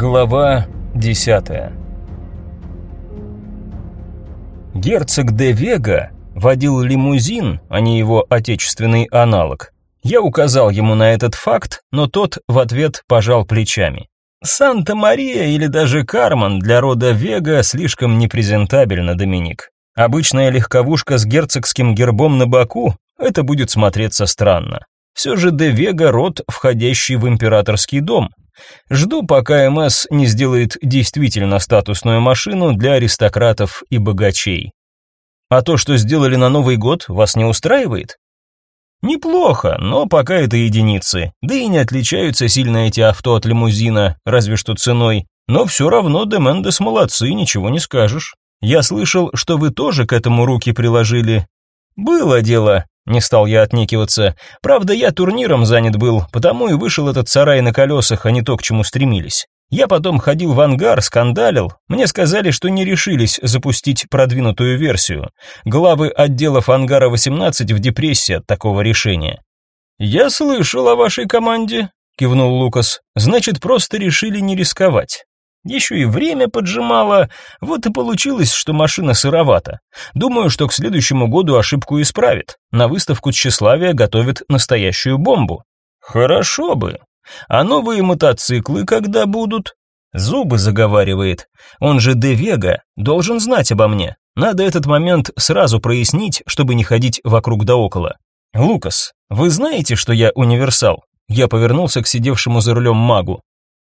Глава 10 Герцог де Вега водил лимузин, а не его отечественный аналог. Я указал ему на этот факт, но тот в ответ пожал плечами. Санта-Мария или даже Карман для рода Вега слишком непрезентабельно, Доминик. Обычная легковушка с герцогским гербом на боку это будет смотреться странно. Все же де Вега род, входящий в императорский дом. Жду, пока МС не сделает действительно статусную машину для аристократов и богачей. А то, что сделали на Новый год, вас не устраивает? Неплохо, но пока это единицы. Да и не отличаются сильно эти авто от лимузина, разве что ценой. Но все равно Демендес молодцы, ничего не скажешь. Я слышал, что вы тоже к этому руки приложили. Было дело, не стал я отнекиваться. Правда, я турниром занят был, потому и вышел этот сарай на колесах, а не то, к чему стремились. Я потом ходил в ангар, скандалил. Мне сказали, что не решились запустить продвинутую версию. Главы отделов ангара 18 в депрессии от такого решения. Я слышал о вашей команде, кивнул Лукас. Значит, просто решили не рисковать. Еще и время поджимало, вот и получилось, что машина сыровата. Думаю, что к следующему году ошибку исправит. На выставку тщеславия готовят настоящую бомбу. Хорошо бы. А новые мотоциклы когда будут? Зубы заговаривает. Он же Де Вега, должен знать обо мне. Надо этот момент сразу прояснить, чтобы не ходить вокруг да около. Лукас, вы знаете, что я универсал? Я повернулся к сидевшему за рулем магу.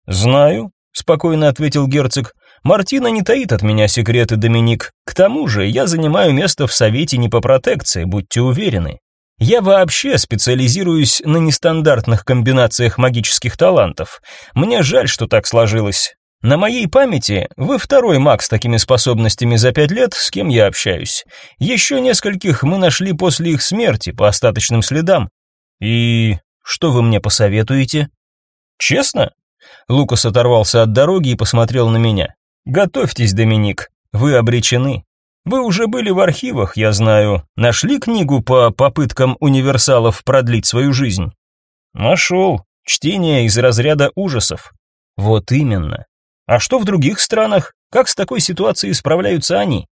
Знаю, спокойно ответил герцог. Мартина не таит от меня секреты, Доминик. К тому же, я занимаю место в совете не по протекции, будьте уверены. Я вообще специализируюсь на нестандартных комбинациях магических талантов. Мне жаль, что так сложилось. На моей памяти вы второй маг с такими способностями за пять лет, с кем я общаюсь. Еще нескольких мы нашли после их смерти по остаточным следам. И что вы мне посоветуете? Честно? Лукас оторвался от дороги и посмотрел на меня. Готовьтесь, Доминик, вы обречены. Вы уже были в архивах, я знаю. Нашли книгу по попыткам универсалов продлить свою жизнь? Нашел. Чтение из разряда ужасов. Вот именно. А что в других странах? Как с такой ситуацией справляются они?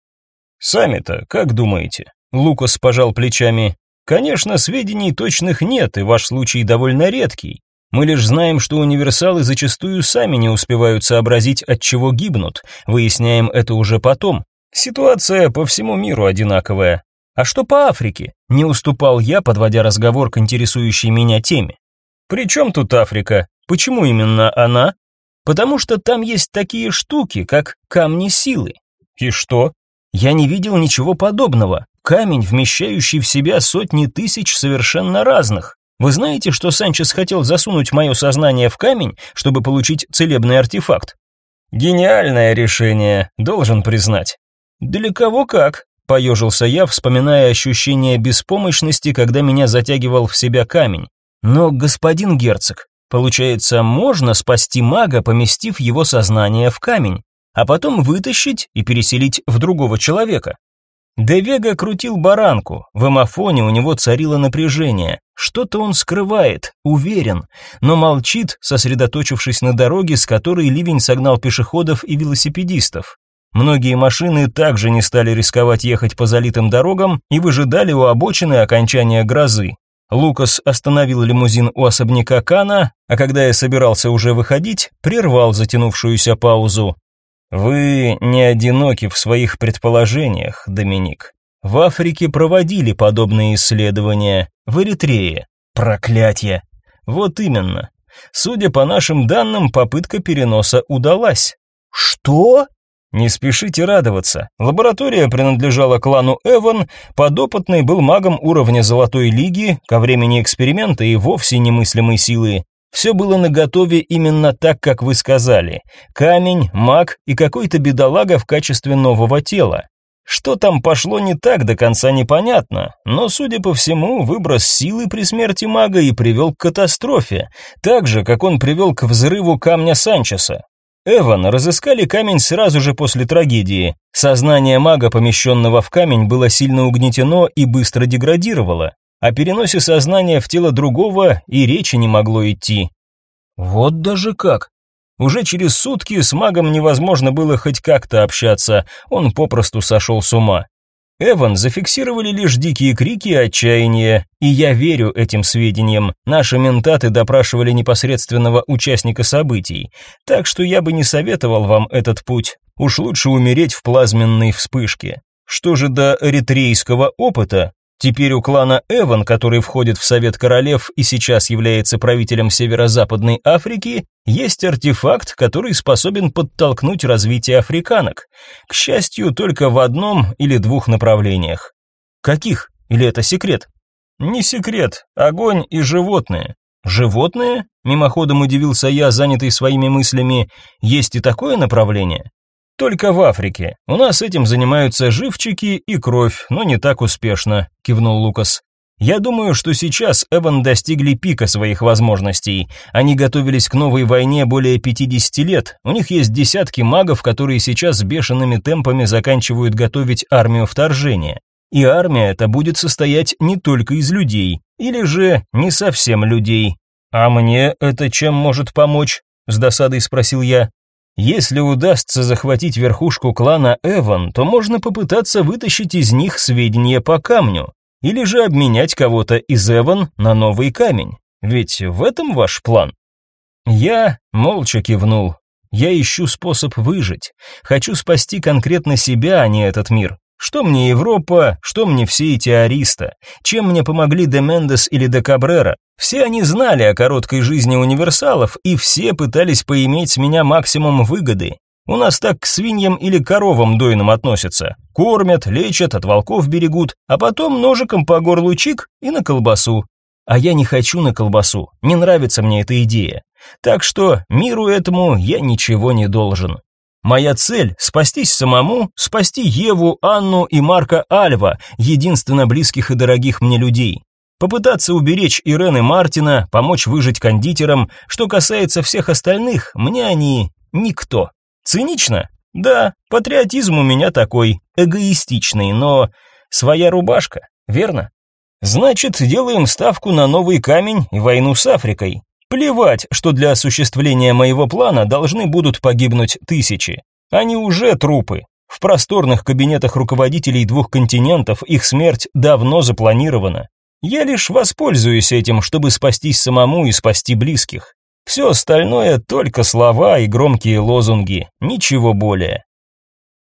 Сами-то, как думаете? Лукас пожал плечами. Конечно, сведений точных нет, и ваш случай довольно редкий. Мы лишь знаем, что универсалы зачастую сами не успевают сообразить, от чего гибнут. Выясняем это уже потом. Ситуация по всему миру одинаковая. А что по Африке? Не уступал я, подводя разговор к интересующей меня теме. При чем тут Африка? Почему именно она? Потому что там есть такие штуки, как камни силы. И что? Я не видел ничего подобного. Камень, вмещающий в себя сотни тысяч совершенно разных. Вы знаете, что Санчес хотел засунуть мое сознание в камень, чтобы получить целебный артефакт? Гениальное решение, должен признать. «Для кого как?» – поежился я, вспоминая ощущение беспомощности, когда меня затягивал в себя камень. «Но, господин герцог, получается, можно спасти мага, поместив его сознание в камень, а потом вытащить и переселить в другого человека?» Девега крутил баранку, в эмофоне у него царило напряжение. Что-то он скрывает, уверен, но молчит, сосредоточившись на дороге, с которой ливень согнал пешеходов и велосипедистов. Многие машины также не стали рисковать ехать по залитым дорогам и выжидали у обочины окончания грозы. Лукас остановил лимузин у особняка Кана, а когда я собирался уже выходить, прервал затянувшуюся паузу. Вы не одиноки в своих предположениях, Доминик. В Африке проводили подобные исследования, в Эритрее. Проклятье. Вот именно. Судя по нашим данным, попытка переноса удалась. Что? Не спешите радоваться. Лаборатория принадлежала клану Эван, подопытный был магом уровня Золотой Лиги, ко времени эксперимента и вовсе немыслимой силы. Все было наготове именно так, как вы сказали. Камень, маг и какой-то бедолага в качестве нового тела. Что там пошло не так, до конца непонятно, но, судя по всему, выброс силы при смерти мага и привел к катастрофе, так же, как он привел к взрыву камня Санчеса. Эван разыскали камень сразу же после трагедии. Сознание мага, помещенного в камень, было сильно угнетено и быстро деградировало. О переносе сознания в тело другого и речи не могло идти. Вот даже как. Уже через сутки с магом невозможно было хоть как-то общаться, он попросту сошел с ума. Эван зафиксировали лишь дикие крики и отчаяние, и я верю этим сведениям. Наши ментаты допрашивали непосредственного участника событий, так что я бы не советовал вам этот путь. Уж лучше умереть в плазменной вспышке. Что же до эритрейского опыта, Теперь у клана Эван, который входит в Совет Королев и сейчас является правителем Северо-Западной Африки, есть артефакт, который способен подтолкнуть развитие африканок. К счастью, только в одном или двух направлениях. Каких? Или это секрет? Не секрет. Огонь и животные. Животные? Мимоходом удивился я, занятый своими мыслями. Есть и такое направление? Только в Африке. У нас этим занимаются живчики и кровь, но не так успешно, кивнул Лукас. Я думаю, что сейчас Эван достигли пика своих возможностей. Они готовились к новой войне более 50 лет. У них есть десятки магов, которые сейчас с бешеными темпами заканчивают готовить армию вторжения. И армия эта будет состоять не только из людей, или же не совсем людей. А мне это чем может помочь? с досадой спросил я. Если удастся захватить верхушку клана Эван, то можно попытаться вытащить из них сведения по камню, или же обменять кого-то из Эван на новый камень. Ведь в этом ваш план. Я молча кивнул. Я ищу способ выжить. Хочу спасти конкретно себя, а не этот мир. Что мне Европа, что мне все эти ариста? Чем мне помогли де Мендес или де Кабрера? Все они знали о короткой жизни универсалов, и все пытались поиметь с меня максимум выгоды. У нас так к свиньям или коровам дойным относятся. Кормят, лечат, от волков берегут, а потом ножиком по горлу чик и на колбасу. А я не хочу на колбасу, не нравится мне эта идея. Так что миру этому я ничего не должен. Моя цель – спастись самому, спасти Еву, Анну и Марка Альва, единственно близких и дорогих мне людей. Попытаться уберечь Ирен и Мартина, помочь выжить кондитерам. Что касается всех остальных, мне они никто. Цинично? Да, патриотизм у меня такой, эгоистичный, но своя рубашка, верно? Значит, делаем ставку на новый камень и войну с Африкой. Плевать, что для осуществления моего плана должны будут погибнуть тысячи. Они уже трупы. В просторных кабинетах руководителей двух континентов их смерть давно запланирована. Я лишь воспользуюсь этим, чтобы спастись самому и спасти близких. Все остальное только слова и громкие лозунги, ничего более.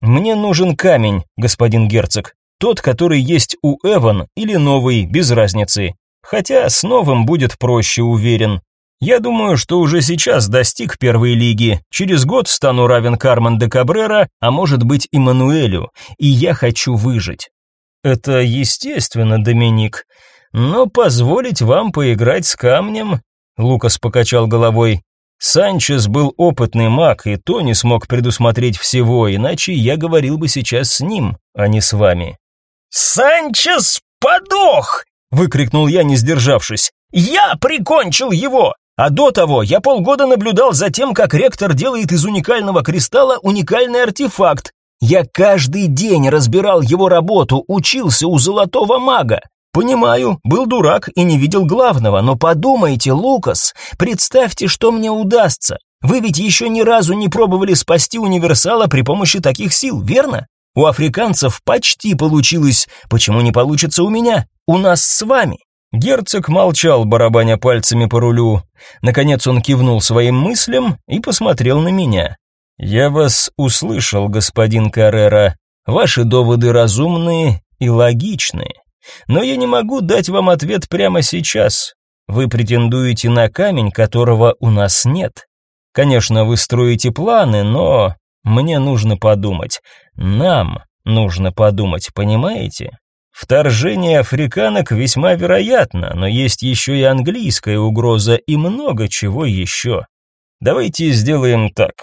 Мне нужен камень, господин герцог. Тот, который есть у Эван или новый, без разницы. Хотя с новым будет проще, уверен. Я думаю, что уже сейчас достиг первой лиги. Через год стану равен Кармен де Кабрера, а может быть и Мануэлю, и я хочу выжить. Это естественно, Доминик. Но позволить вам поиграть с камнем, Лукас покачал головой. Санчес был опытный маг, и то не смог предусмотреть всего, иначе я говорил бы сейчас с ним, а не с вами. Санчес подох, выкрикнул я, не сдержавшись. Я прикончил его. А до того я полгода наблюдал за тем, как ректор делает из уникального кристалла уникальный артефакт. Я каждый день разбирал его работу, учился у золотого мага. Понимаю, был дурак и не видел главного, но подумайте, Лукас, представьте, что мне удастся. Вы ведь еще ни разу не пробовали спасти универсала при помощи таких сил, верно? У африканцев почти получилось, почему не получится у меня? У нас с вами. Герцог молчал, барабаня пальцами по рулю. Наконец он кивнул своим мыслям и посмотрел на меня. «Я вас услышал, господин Каррера. Ваши доводы разумные и логичные. Но я не могу дать вам ответ прямо сейчас. Вы претендуете на камень, которого у нас нет. Конечно, вы строите планы, но мне нужно подумать. Нам нужно подумать, понимаете?» Вторжение африканок весьма вероятно, но есть еще и английская угроза и много чего еще. Давайте сделаем так.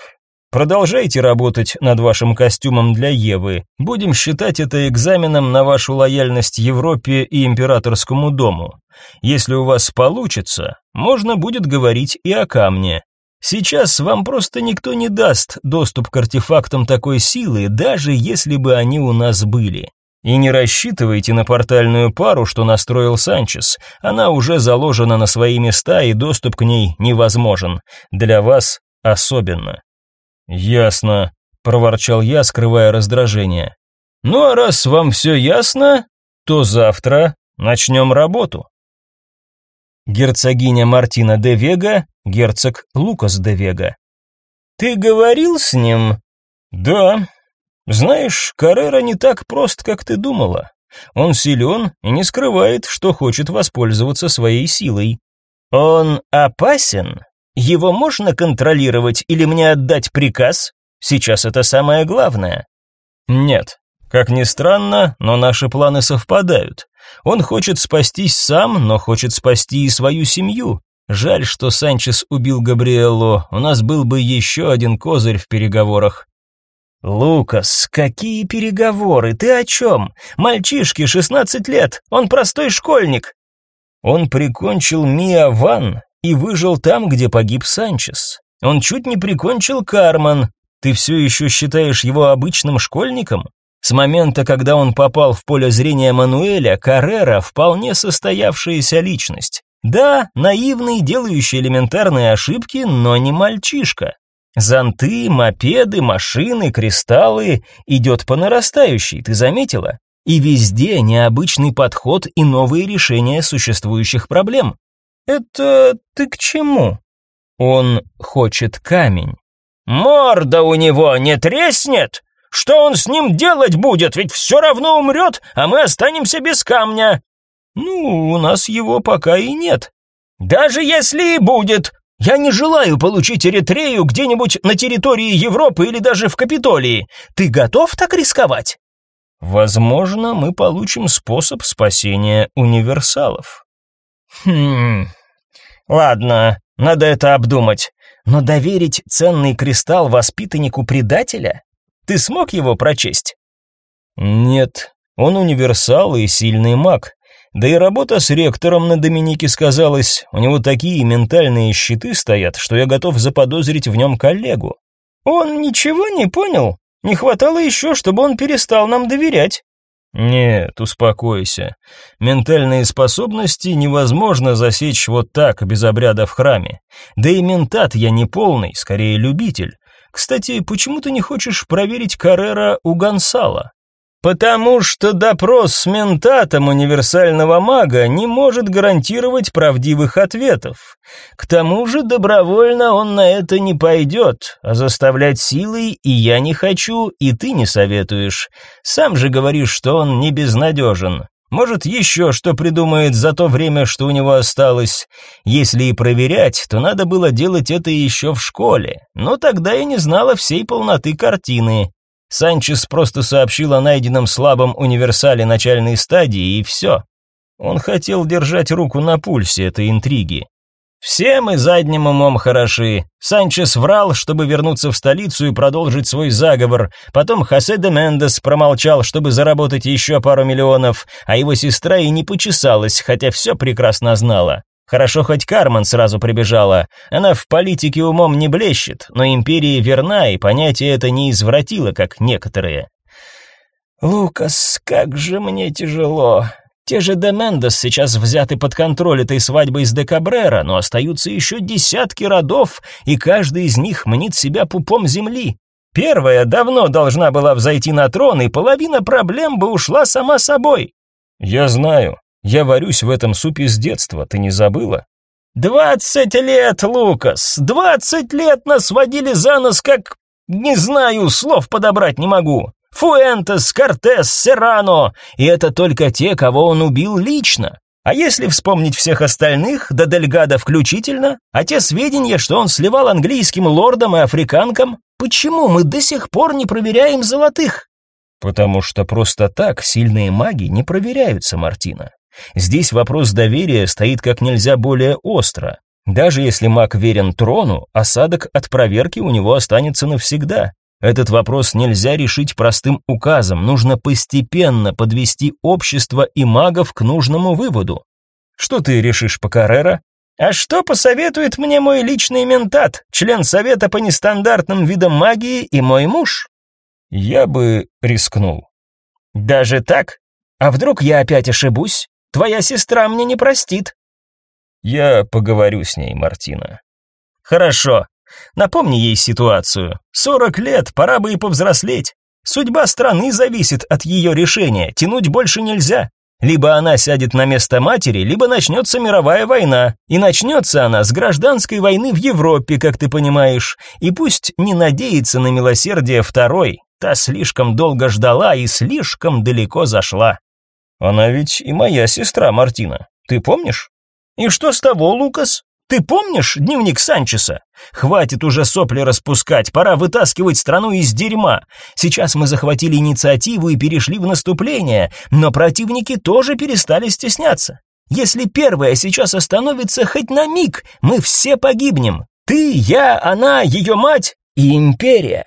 Продолжайте работать над вашим костюмом для Евы. Будем считать это экзаменом на вашу лояльность Европе и императорскому дому. Если у вас получится, можно будет говорить и о камне. Сейчас вам просто никто не даст доступ к артефактам такой силы, даже если бы они у нас были. И не рассчитывайте на портальную пару, что настроил Санчес. Она уже заложена на свои места, и доступ к ней невозможен. Для вас особенно. Ясно, проворчал я, скрывая раздражение. Ну а раз вам все ясно, то завтра начнем работу. Герцогиня Мартина де Вега, герцог Лукас де Вега. Ты говорил с ним? Да. Знаешь, Каррера не так прост, как ты думала. Он силен и не скрывает, что хочет воспользоваться своей силой. Он опасен? Его можно контролировать или мне отдать приказ? Сейчас это самое главное. Нет. Как ни странно, но наши планы совпадают. Он хочет спастись сам, но хочет спасти и свою семью. Жаль, что Санчес убил Габриэлло. У нас был бы еще один козырь в переговорах. «Лукас, какие переговоры? Ты о чем? Мальчишке 16 лет, он простой школьник». Он прикончил Миа Ван и выжил там, где погиб Санчес. Он чуть не прикончил Карман. Ты все еще считаешь его обычным школьником? С момента, когда он попал в поле зрения Мануэля, Каррера вполне состоявшаяся личность. Да, наивный, делающий элементарные ошибки, но не мальчишка. Зонты, мопеды, машины, кристаллы идет по нарастающей, ты заметила? И везде необычный подход и новые решения существующих проблем. Это ты к чему? Он хочет камень. Морда у него не треснет? Что он с ним делать будет? Ведь все равно умрет, а мы останемся без камня. Ну, у нас его пока и нет. Даже если и будет, я не желаю получить Эритрею где-нибудь на территории Европы или даже в Капитолии. Ты готов так рисковать? Возможно, мы получим способ спасения универсалов. Хм. Ладно, надо это обдумать. Но доверить ценный кристалл воспитаннику предателя? Ты смог его прочесть? Нет, он универсал и сильный маг. Да и работа с ректором на Доминике сказалась, у него такие ментальные щиты стоят, что я готов заподозрить в нем коллегу. Он ничего не понял? Не хватало еще, чтобы он перестал нам доверять. Нет, успокойся. Ментальные способности невозможно засечь вот так, без обряда в храме. Да и ментат я не полный, скорее любитель. Кстати, почему ты не хочешь проверить Каррера у Гонсала? Потому что допрос с ментатом универсального мага не может гарантировать правдивых ответов. К тому же добровольно он на это не пойдет, а заставлять силой и я не хочу, и ты не советуешь. Сам же говоришь, что он не безнадежен. Может, еще что придумает за то время, что у него осталось. Если и проверять, то надо было делать это еще в школе. Но тогда я не знала всей полноты картины. Санчес просто сообщил о найденном слабом универсале начальной стадии, и все. Он хотел держать руку на пульсе этой интриги. Все мы задним умом хороши. Санчес врал, чтобы вернуться в столицу и продолжить свой заговор. Потом Хосе де Мендес промолчал, чтобы заработать еще пару миллионов, а его сестра и не почесалась, хотя все прекрасно знала. Хорошо, хоть Кармен сразу прибежала. Она в политике умом не блещет, но империи верна, и понятие это не извратило, как некоторые. «Лукас, как же мне тяжело. Те же Демендес сейчас взяты под контроль этой свадьбой с Декабрера, но остаются еще десятки родов, и каждый из них мнит себя пупом земли. Первая давно должна была взойти на трон, и половина проблем бы ушла сама собой». «Я знаю», я варюсь в этом супе с детства, ты не забыла? Двадцать лет, Лукас, двадцать лет нас водили за нос, как... Не знаю, слов подобрать не могу. Фуэнтес, Кортес, Серрано, и это только те, кого он убил лично. А если вспомнить всех остальных, до Дельгада включительно, а те сведения, что он сливал английским лордам и африканкам, почему мы до сих пор не проверяем золотых? Потому что просто так сильные маги не проверяются, Мартина. Здесь вопрос доверия стоит как нельзя более остро. Даже если маг верен трону, осадок от проверки у него останется навсегда. Этот вопрос нельзя решить простым указом, нужно постепенно подвести общество и магов к нужному выводу. Что ты решишь по Каррера? А что посоветует мне мой личный ментат, член совета по нестандартным видам магии и мой муж? Я бы рискнул. Даже так? А вдруг я опять ошибусь? Твоя сестра мне не простит. Я поговорю с ней, Мартина. Хорошо. Напомни ей ситуацию. Сорок лет, пора бы и повзрослеть. Судьба страны зависит от ее решения, тянуть больше нельзя. Либо она сядет на место матери, либо начнется мировая война. И начнется она с гражданской войны в Европе, как ты понимаешь. И пусть не надеется на милосердие второй. Та слишком долго ждала и слишком далеко зашла. Она ведь и моя сестра Мартина. Ты помнишь? И что с того, Лукас? Ты помнишь дневник Санчеса? Хватит уже сопли распускать, пора вытаскивать страну из дерьма. Сейчас мы захватили инициативу и перешли в наступление, но противники тоже перестали стесняться. Если первая сейчас остановится хоть на миг, мы все погибнем. Ты, я, она, ее мать и империя.